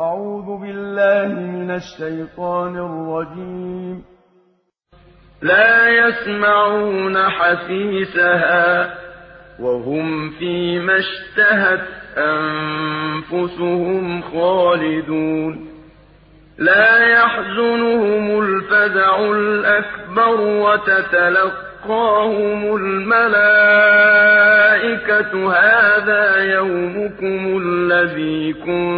أعوذ بالله من الشيطان الرجيم. لا يسمعون حسيسها وهم فيما اشتهت أنفسهم خالدون. لا يحزنهم الفزع الأكبر وتتلقاهم الملائكة. هذا يومكم الذي كنتم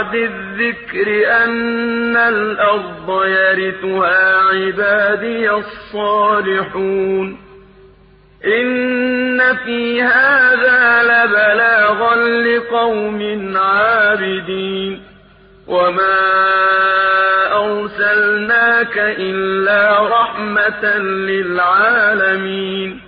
الذكر أن الأرض يرثها عبادي الصالحون. إن في هذا لبلاغا لقوم عابدين. وما أرسلناك إلا رحمة للعالمين.